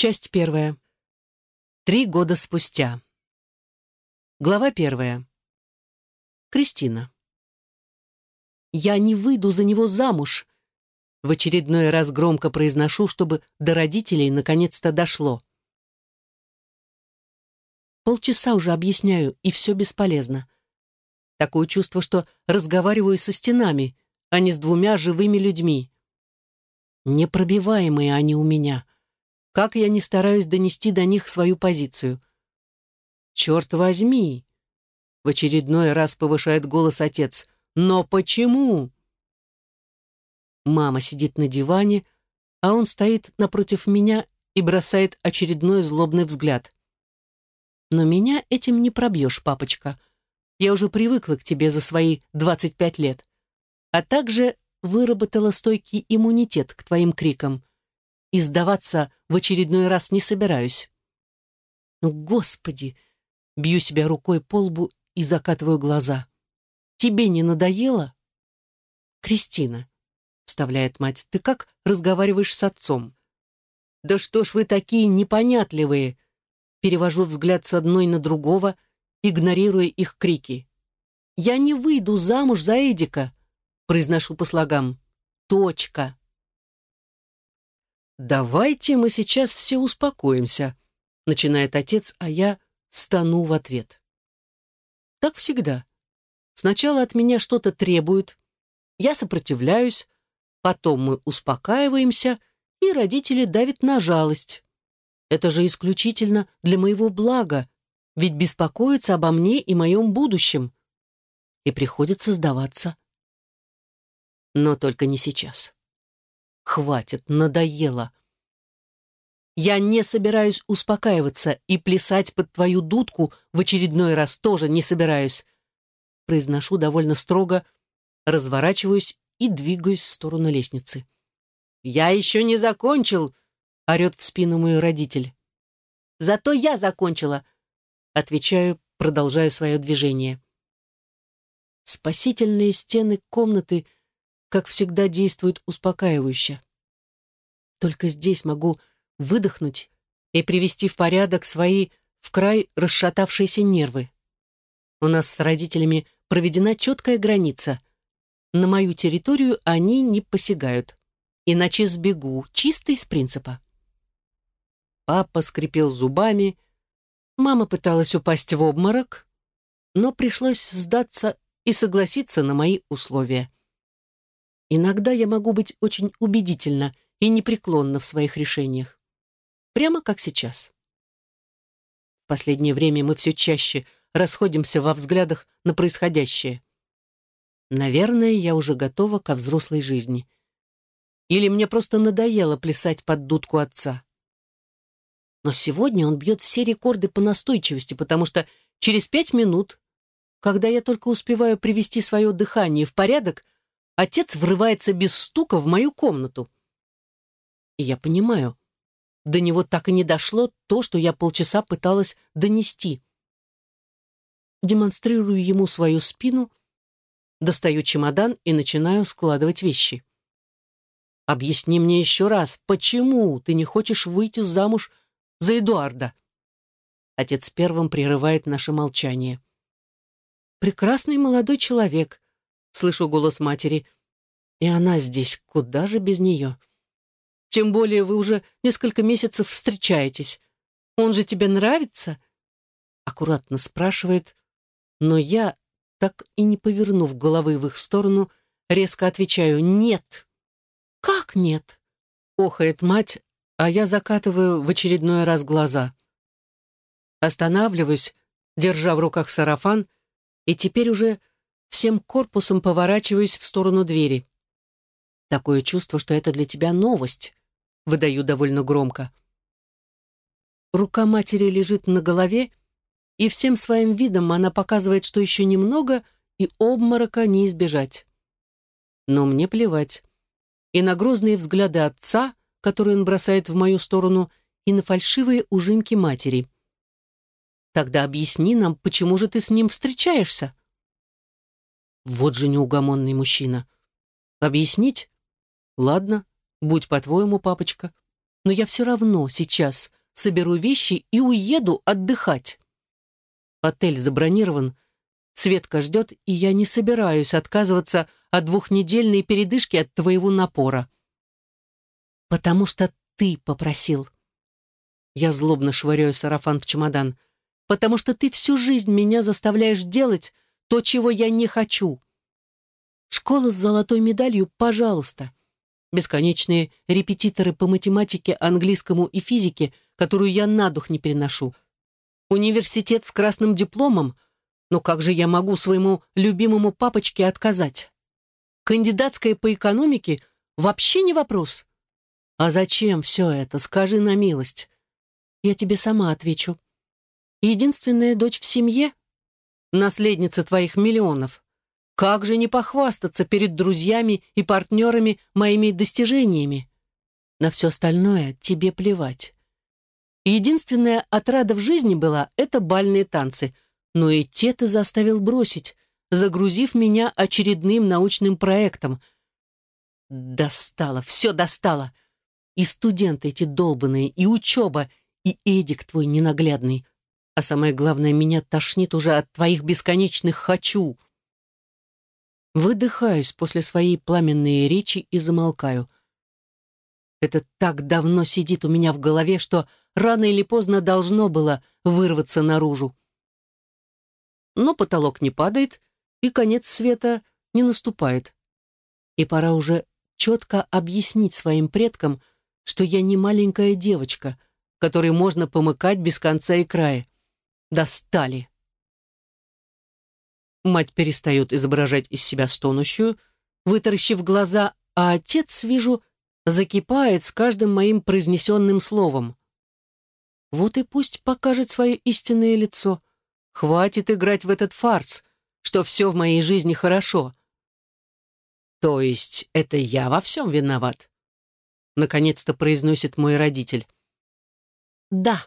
Часть первая. Три года спустя. Глава первая. Кристина. «Я не выйду за него замуж», — в очередной раз громко произношу, чтобы до родителей наконец-то дошло. Полчаса уже объясняю, и все бесполезно. Такое чувство, что разговариваю со стенами, а не с двумя живыми людьми. Непробиваемые они у меня — как я не стараюсь донести до них свою позицию. «Черт возьми!» — в очередной раз повышает голос отец. «Но почему?» Мама сидит на диване, а он стоит напротив меня и бросает очередной злобный взгляд. «Но меня этим не пробьешь, папочка. Я уже привыкла к тебе за свои 25 лет, а также выработала стойкий иммунитет к твоим крикам и сдаваться в очередной раз не собираюсь. Ну, Господи! Бью себя рукой по лбу и закатываю глаза. Тебе не надоело? Кристина, вставляет мать, ты как разговариваешь с отцом? Да что ж вы такие непонятливые? Перевожу взгляд с одной на другого, игнорируя их крики. Я не выйду замуж за Эдика, произношу по слогам. Точка. «Давайте мы сейчас все успокоимся», — начинает отец, а я стану в ответ. Так всегда. Сначала от меня что-то требуют, я сопротивляюсь, потом мы успокаиваемся, и родители давят на жалость. Это же исключительно для моего блага, ведь беспокоятся обо мне и моем будущем. И приходится сдаваться. Но только не сейчас. Хватит, надоело. Я не собираюсь успокаиваться и плясать под твою дудку в очередной раз тоже не собираюсь. Произношу довольно строго, разворачиваюсь и двигаюсь в сторону лестницы. «Я еще не закончил!» — орет в спину мой родитель. «Зато я закончила!» — отвечаю, продолжая свое движение. Спасительные стены комнаты — как всегда, действует успокаивающе. Только здесь могу выдохнуть и привести в порядок свои в край расшатавшиеся нервы. У нас с родителями проведена четкая граница. На мою территорию они не посягают. Иначе сбегу, чисто из принципа. Папа скрипел зубами, мама пыталась упасть в обморок, но пришлось сдаться и согласиться на мои условия. Иногда я могу быть очень убедительна и непреклонна в своих решениях. Прямо как сейчас. В последнее время мы все чаще расходимся во взглядах на происходящее. Наверное, я уже готова ко взрослой жизни. Или мне просто надоело плясать под дудку отца. Но сегодня он бьет все рекорды по настойчивости, потому что через пять минут, когда я только успеваю привести свое дыхание в порядок, Отец врывается без стука в мою комнату. И я понимаю, до него так и не дошло то, что я полчаса пыталась донести. Демонстрирую ему свою спину, достаю чемодан и начинаю складывать вещи. «Объясни мне еще раз, почему ты не хочешь выйти замуж за Эдуарда?» Отец первым прерывает наше молчание. «Прекрасный молодой человек», Слышу голос матери. И она здесь, куда же без нее? Тем более вы уже несколько месяцев встречаетесь. Он же тебе нравится? Аккуратно спрашивает, но я, так и не повернув головы в их сторону, резко отвечаю «нет». «Как нет?» — охает мать, а я закатываю в очередной раз глаза. Останавливаюсь, держа в руках сарафан, и теперь уже всем корпусом поворачиваюсь в сторону двери. Такое чувство, что это для тебя новость, выдаю довольно громко. Рука матери лежит на голове, и всем своим видом она показывает, что еще немного, и обморока не избежать. Но мне плевать. И на грозные взгляды отца, которые он бросает в мою сторону, и на фальшивые ужинки матери. Тогда объясни нам, почему же ты с ним встречаешься? Вот же неугомонный мужчина. Объяснить? Ладно, будь по-твоему, папочка. но я все равно сейчас соберу вещи и уеду отдыхать. Отель забронирован, Светка ждет, и я не собираюсь отказываться от двухнедельной передышки от твоего напора. Потому что ты попросил. Я злобно швыряю сарафан в чемодан. Потому что ты всю жизнь меня заставляешь делать то, чего я не хочу. Школа с золотой медалью, пожалуйста. Бесконечные репетиторы по математике, английскому и физике, которую я на дух не переношу. Университет с красным дипломом — но как же я могу своему любимому папочке отказать? Кандидатская по экономике вообще не вопрос. А зачем все это, скажи на милость? Я тебе сама отвечу. Единственная дочь в семье — наследница твоих миллионов. Как же не похвастаться перед друзьями и партнерами моими достижениями? На все остальное тебе плевать. Единственная отрада в жизни была — это бальные танцы — но и те ты заставил бросить, загрузив меня очередным научным проектом. Достало, все достало. И студенты эти долбанные, и учеба, и Эдик твой ненаглядный. А самое главное, меня тошнит уже от твоих бесконечных «хочу». Выдыхаюсь после своей пламенной речи и замолкаю. Это так давно сидит у меня в голове, что рано или поздно должно было вырваться наружу но потолок не падает, и конец света не наступает. И пора уже четко объяснить своим предкам, что я не маленькая девочка, которой можно помыкать без конца и края. Достали. Мать перестает изображать из себя стонущую, вытаращив глаза, а отец, вижу, закипает с каждым моим произнесенным словом. Вот и пусть покажет свое истинное лицо — Хватит играть в этот фарс, что все в моей жизни хорошо. То есть это я во всем виноват? Наконец-то произносит мой родитель. Да.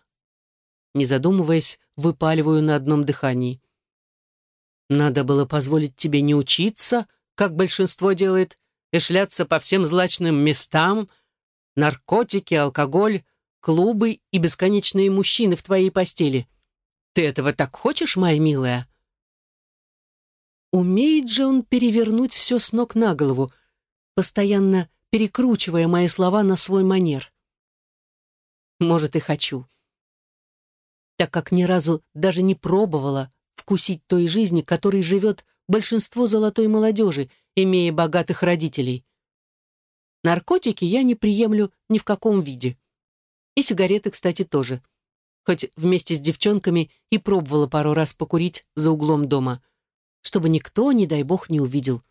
Не задумываясь, выпаливаю на одном дыхании. Надо было позволить тебе не учиться, как большинство делает, и шляться по всем злачным местам, наркотики, алкоголь, клубы и бесконечные мужчины в твоей постели — ты этого так хочешь, моя милая?» Умеет же он перевернуть все с ног на голову, постоянно перекручивая мои слова на свой манер. Может, и хочу. Так как ни разу даже не пробовала вкусить той жизни, которой живет большинство золотой молодежи, имея богатых родителей. Наркотики я не приемлю ни в каком виде. И сигареты, кстати, тоже хоть вместе с девчонками и пробовала пару раз покурить за углом дома, чтобы никто, не дай бог, не увидел.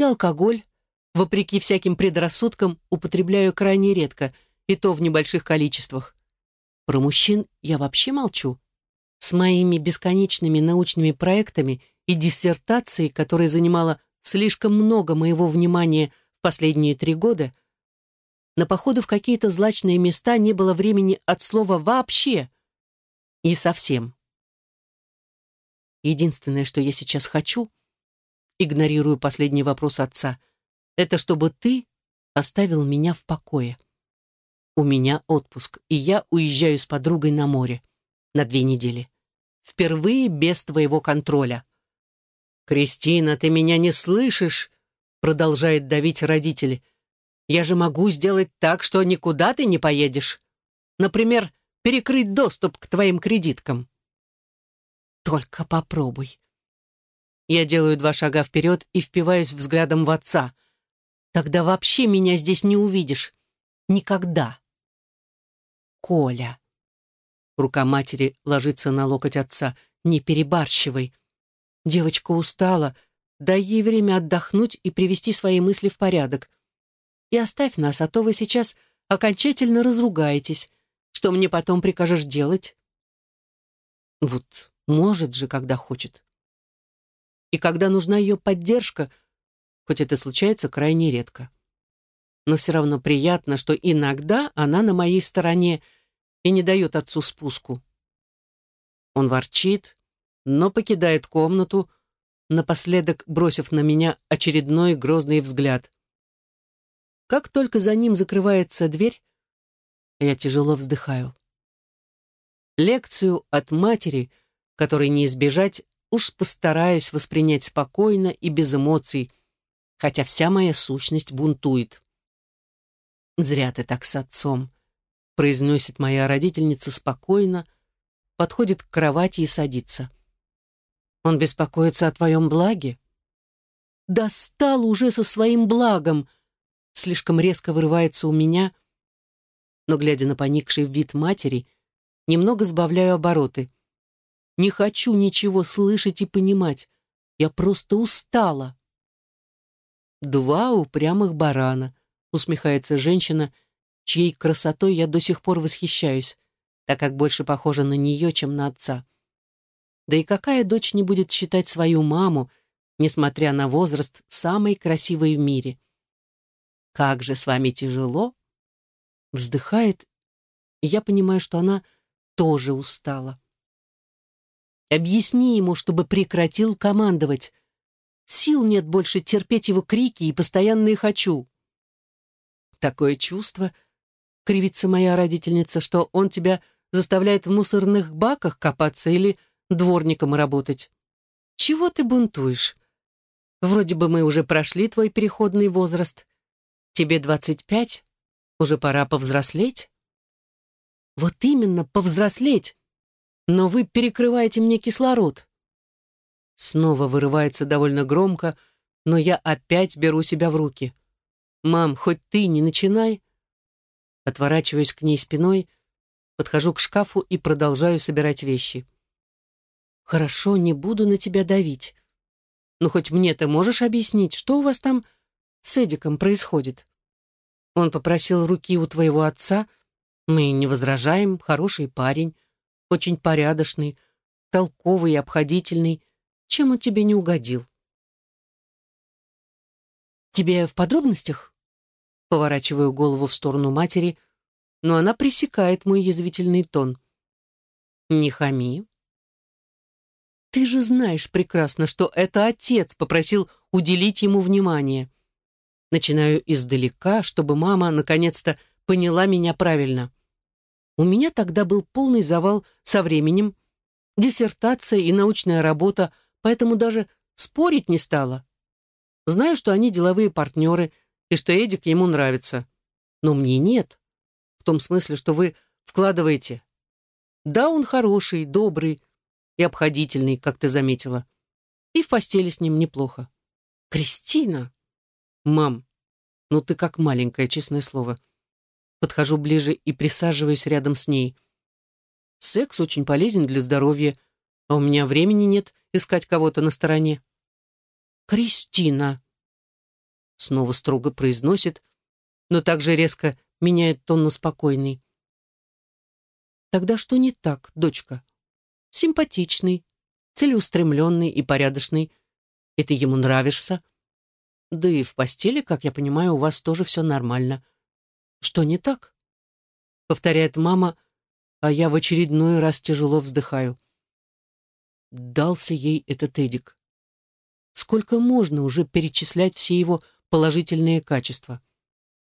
И алкоголь, вопреки всяким предрассудкам, употребляю крайне редко, и то в небольших количествах. Про мужчин я вообще молчу. С моими бесконечными научными проектами и диссертацией, которая занимала слишком много моего внимания в последние три года — на походы в какие-то злачные места не было времени от слова «вообще». И совсем. Единственное, что я сейчас хочу, игнорирую последний вопрос отца, это чтобы ты оставил меня в покое. У меня отпуск, и я уезжаю с подругой на море на две недели. Впервые без твоего контроля. «Кристина, ты меня не слышишь?» продолжает давить родитель. Я же могу сделать так, что никуда ты не поедешь. Например, перекрыть доступ к твоим кредиткам. Только попробуй. Я делаю два шага вперед и впиваюсь взглядом в отца. Тогда вообще меня здесь не увидишь. Никогда. Коля. Рука матери ложится на локоть отца. Не перебарщивай. Девочка устала. Дай ей время отдохнуть и привести свои мысли в порядок и оставь нас, а то вы сейчас окончательно разругаетесь. Что мне потом прикажешь делать?» Вот может же, когда хочет. И когда нужна ее поддержка, хоть это случается крайне редко. Но все равно приятно, что иногда она на моей стороне и не дает отцу спуску. Он ворчит, но покидает комнату, напоследок бросив на меня очередной грозный взгляд. Как только за ним закрывается дверь, Я тяжело вздыхаю. Лекцию от матери, которой не избежать, уж постараюсь воспринять спокойно и без эмоций, хотя вся моя сущность бунтует. «Зря ты так с отцом», — произносит моя родительница спокойно, подходит к кровати и садится. «Он беспокоится о твоем благе?» «Достал уже со своим благом!» Слишком резко вырывается у меня, но, глядя на поникший вид матери, немного сбавляю обороты. Не хочу ничего слышать и понимать. Я просто устала. Два упрямых барана — усмехается женщина, чьей красотой я до сих пор восхищаюсь, так как больше похожа на нее, чем на отца. Да и какая дочь не будет считать свою маму, несмотря на возраст, самой красивой в мире? «Как же с вами тяжело!» Вздыхает, и я понимаю, что она тоже устала. Объясни ему, чтобы прекратил командовать. Сил нет больше терпеть его крики и постоянные «хочу». Такое чувство, кривится моя родительница, что он тебя заставляет в мусорных баках копаться или дворником работать. Чего ты бунтуешь? Вроде бы мы уже прошли твой переходный возраст. Тебе двадцать пять, уже пора повзрослеть. Вот именно, повзрослеть. Но вы перекрываете мне кислород. Снова вырывается довольно громко, но я опять беру себя в руки. «Мам, хоть ты не начинай!» Отворачиваюсь к ней спиной, подхожу к шкафу и продолжаю собирать вещи. «Хорошо, не буду на тебя давить. Но хоть мне ты можешь объяснить, что у вас там с Эдиком происходит? Он попросил руки у твоего отца. Мы не возражаем, хороший парень, очень порядочный, толковый и обходительный. Чем он тебе не угодил?» «Тебе в подробностях?» Поворачиваю голову в сторону матери, но она пресекает мой язвительный тон. «Не хами». «Ты же знаешь прекрасно, что это отец попросил уделить ему внимание». Начинаю издалека, чтобы мама наконец-то поняла меня правильно. У меня тогда был полный завал со временем, диссертация и научная работа, поэтому даже спорить не стала. Знаю, что они деловые партнеры — и что Эдик ему нравится. Но мне нет. В том смысле, что вы вкладываете. Да, он хороший, добрый и обходительный, как ты заметила. И в постели с ним неплохо. Кристина! Мам, ну ты как маленькая, честное слово. Подхожу ближе и присаживаюсь рядом с ней. Секс очень полезен для здоровья, а у меня времени нет искать кого-то на стороне. Кристина! Снова строго произносит, но также резко меняет тон на спокойный. Тогда что не так, дочка? Симпатичный, целеустремленный и порядочный. И ты ему нравишься. Да и в постели, как я понимаю, у вас тоже все нормально. Что не так? Повторяет мама, а я в очередной раз тяжело вздыхаю. Дался ей этот Эдик. Сколько можно уже перечислять все его положительные качества.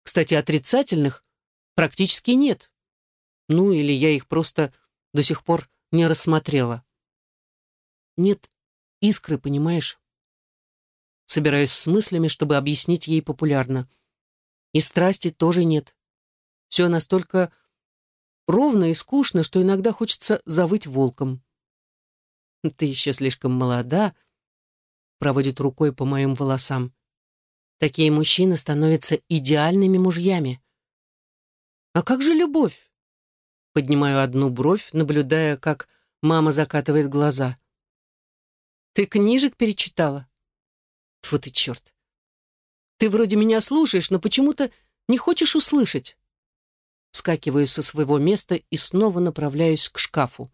Кстати, отрицательных практически нет. Ну, или я их просто до сих пор не рассмотрела. Нет искры, понимаешь? Собираюсь с мыслями, чтобы объяснить ей популярно. И страсти тоже нет. Все настолько ровно и скучно, что иногда хочется завыть волком. Ты еще слишком молода, проводит рукой по моим волосам. Такие мужчины становятся идеальными мужьями. А как же любовь? Поднимаю одну бровь, наблюдая, как мама закатывает глаза. Ты книжек перечитала? Тьфу ты, черт. Ты вроде меня слушаешь, но почему-то не хочешь услышать. Вскакиваю со своего места и снова направляюсь к шкафу.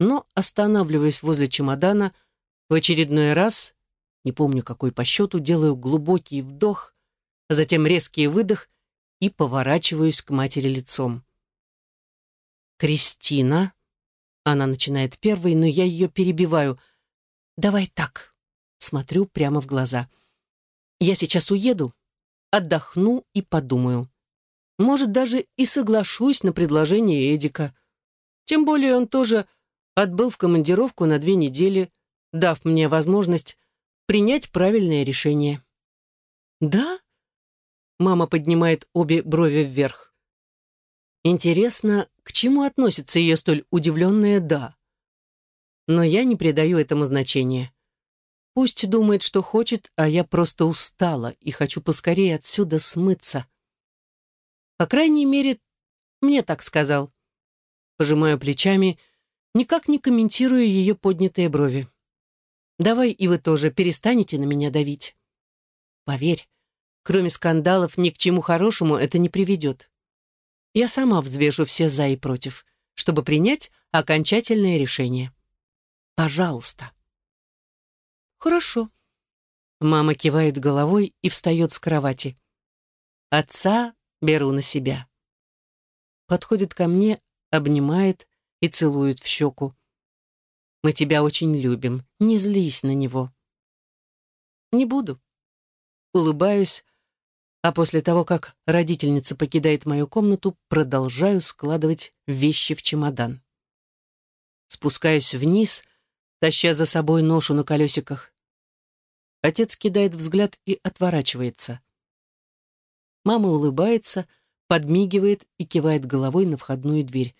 Но останавливаюсь возле чемодана в очередной раз не помню какой по счету, делаю глубокий вдох, затем резкий выдох и поворачиваюсь к матери лицом. «Кристина», — она начинает первой, но я ее перебиваю, «давай так», — смотрю прямо в глаза. «Я сейчас уеду, отдохну и подумаю. Может, даже и соглашусь на предложение Эдика. Тем более он тоже отбыл в командировку на две недели, дав мне возможность принять правильное решение. «Да?» Мама поднимает обе брови вверх. Интересно, к чему относится ее столь удивленное «да»? Но я не придаю этому значения. Пусть думает, что хочет, а я просто устала и хочу поскорее отсюда смыться. По крайней мере, мне так сказал. Пожимаю плечами, никак не комментирую ее поднятые брови. Давай и вы тоже перестанете на меня давить. Поверь, кроме скандалов ни к чему хорошему это не приведет. Я сама взвешу все «за» и «против», чтобы принять окончательное решение. Пожалуйста. Хорошо. Мама кивает головой и встает с кровати. Отца беру на себя. Подходит ко мне, обнимает и целует в щеку. Мы тебя очень любим, не злись на него. Не буду. Улыбаюсь, а после того, как родительница покидает мою комнату, продолжаю складывать вещи в чемодан. Спускаюсь вниз, таща за собой ношу на колесиках. Отец кидает взгляд и отворачивается. Мама улыбается, подмигивает и кивает головой на входную дверь.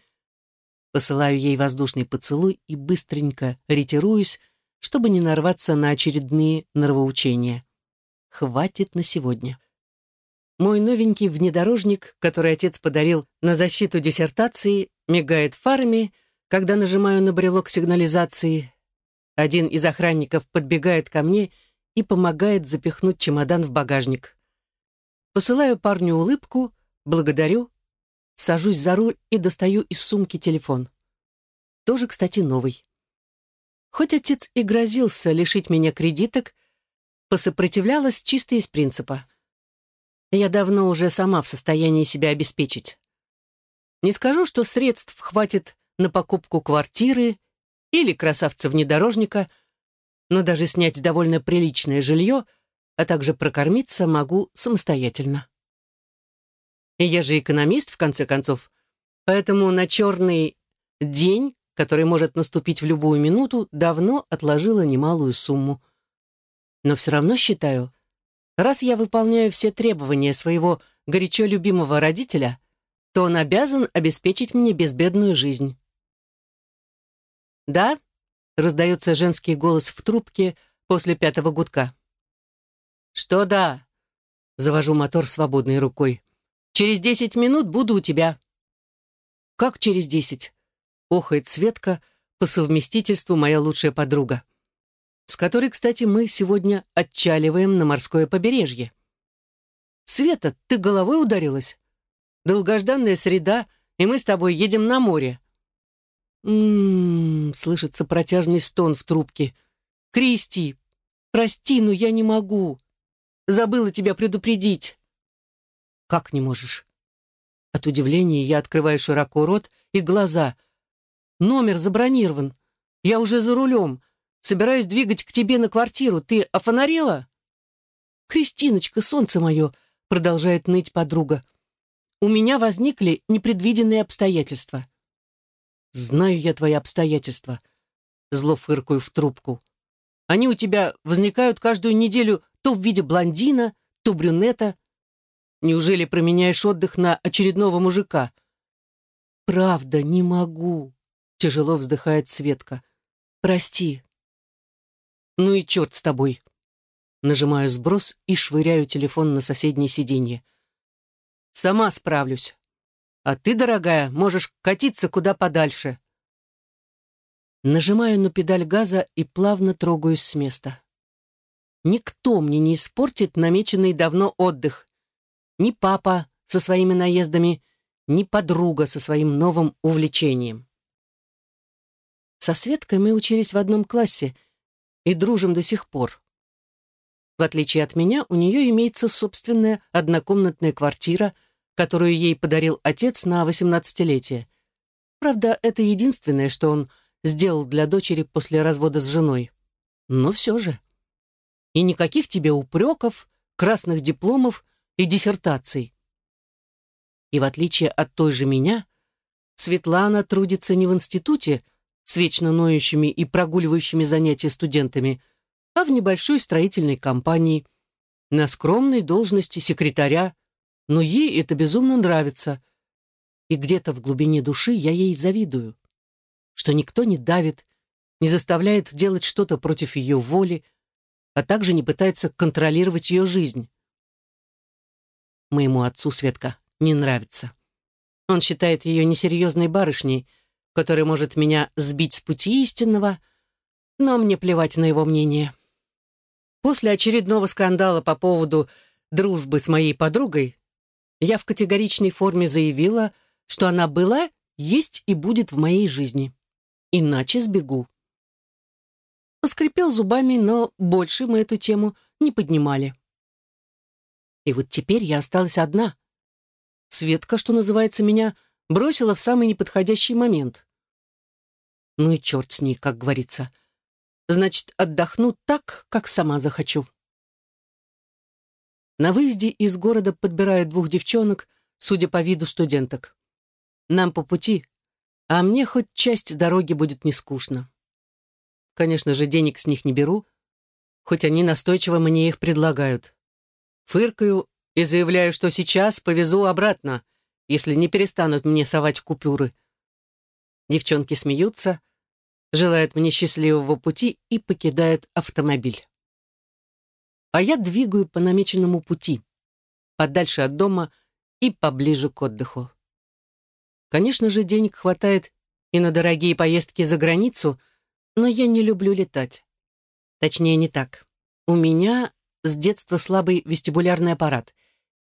Посылаю ей воздушный поцелуй и быстренько ретируюсь, чтобы не нарваться на очередные нравоучения. Хватит на сегодня. Мой новенький внедорожник, который отец подарил на защиту диссертации, мигает фарами, когда нажимаю на брелок сигнализации. Один из охранников подбегает ко мне и помогает запихнуть чемодан в багажник. Посылаю парню улыбку, благодарю, сажусь за руль и достаю из сумки телефон. Тоже, кстати, новый. Хоть отец и грозился лишить меня кредиток, посопротивлялась чисто из принципа. Я давно уже сама в состоянии себя обеспечить. Не скажу, что средств хватит на покупку квартиры или красавца-внедорожника, но даже снять довольно приличное жилье — а также прокормиться могу самостоятельно. Я же экономист, в конце концов, поэтому на черный день, который может наступить в любую минуту, давно отложила немалую сумму. Но все равно считаю, раз я выполняю все требования своего горячо любимого родителя, то он обязан обеспечить мне безбедную жизнь. «Да?» — раздается женский голос в трубке после пятого гудка. «Что да?» Завожу мотор свободной рукой. «Через десять минут буду у тебя». «Как через десять?» Охает Светка, по совместительству моя лучшая подруга, с которой, кстати, мы сегодня отчаливаем на морское побережье. «Света, ты головой ударилась? Долгожданная среда, и мы с тобой едем на море». «М-м-м», слышится протяжный стон в трубке. «Кристи, прости, но я не могу. Забыла тебя предупредить». «Как не можешь?» От удивления я открываю широко рот и глаза. «Номер забронирован. Я уже за рулем. Собираюсь двигать к тебе на квартиру. Ты офонарела?» «Кристиночка, солнце мое!» — продолжает ныть подруга. «У меня возникли непредвиденные обстоятельства». «Знаю я твои обстоятельства», — зло фыркаю в трубку. «Они у тебя возникают каждую неделю то в виде блондина, то брюнета. Неужели променяешь отдых на очередного мужика? Правда, не могу, тяжело вздыхает Светка. Прости. Ну и черт с тобой. Нажимаю сброс и швыряю телефон на соседнее сиденье. Сама справлюсь. А ты, дорогая, можешь катиться куда подальше. Нажимаю на педаль газа и плавно трогаюсь с места. Никто мне не испортит намеченный давно отдых. Ни папа со своими наездами, ни подруга со своим новым увлечением. Со Светкой мы учились в одном классе и дружим до сих пор. В отличие от меня, у нее имеется собственная однокомнатная квартира, которую ей подарил отец на восемнадцатилетие. Правда, это единственное, что он сделал для дочери после развода с женой. Но все же. И никаких тебе упреков, красных дипломов и диссертаций. И в отличие от той же меня, Светлана трудится не в институте с вечно ноющими и прогуливающими занятия студентами, а в небольшой строительной компании, на скромной должности секретаря, но ей это безумно нравится. И где-то в глубине души я ей завидую, что никто не давит, не заставляет делать что-то против ее воли, а также не пытается контролировать ее жизнь. Моему отцу Светка не нравится. Он считает ее несерьезной барышней, которая может меня сбить с пути истинного, но мне плевать на его мнение. После очередного скандала по поводу дружбы с моей подругой я в категоричной форме заявила, что она была, есть и будет в моей жизни. Иначе сбегу. Поскрипел зубами, но больше мы эту тему не поднимали. И вот теперь я осталась одна. Светка, что называется, меня бросила в самый неподходящий момент. Ну и черт с ней, как говорится. Значит, отдохну так, как сама захочу. На выезде из города подбирают двух девчонок, судя по виду студенток. Нам по пути, а мне хоть часть дороги будет не скучно. Конечно же, денег с них не беру, хоть они настойчиво мне их предлагают. Фыркаю и заявляю, что сейчас повезу обратно, если не перестанут мне совать купюры. Девчонки смеются, желают мне счастливого пути и покидают автомобиль. А я двигаю по намеченному пути, подальше от дома и поближе к отдыху. Конечно же, денег хватает и на дорогие поездки за границу, но я не люблю летать. Точнее, не так. У меня с детства слабый вестибулярный аппарат,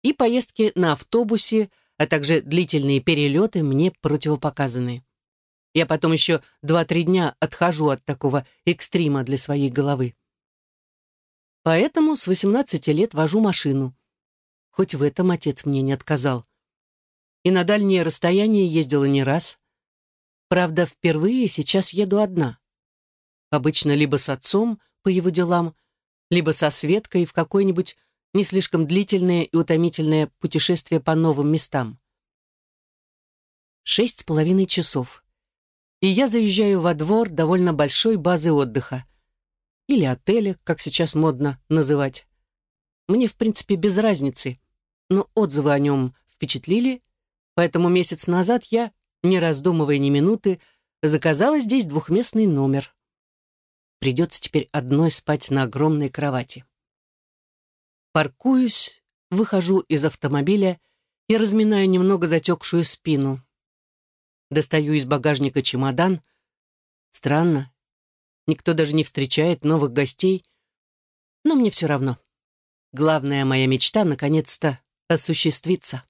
и поездки на автобусе, а также длительные перелеты мне противопоказаны. Я потом еще два-три дня отхожу от такого экстрима для своей головы. Поэтому с 18 лет вожу машину. Хоть в этом отец мне не отказал. И на дальние расстояния ездила не раз. Правда, впервые сейчас еду одна. Обычно либо с отцом по его делам, либо со Светкой в какое-нибудь не слишком длительное и утомительное путешествие по новым местам. Шесть с половиной часов. И я заезжаю во двор довольно большой базы отдыха. Или отеля, как сейчас модно называть. Мне, в принципе, без разницы, но отзывы о нем впечатлили, поэтому месяц назад я, не раздумывая ни минуты, заказала здесь двухместный номер. Придется теперь одной спать на огромной кровати. Паркуюсь, выхожу из автомобиля и разминаю немного затекшую спину. Достаю из багажника чемодан. Странно. Никто даже не встречает новых гостей. Но мне все равно. Главная моя мечта наконец-то осуществится.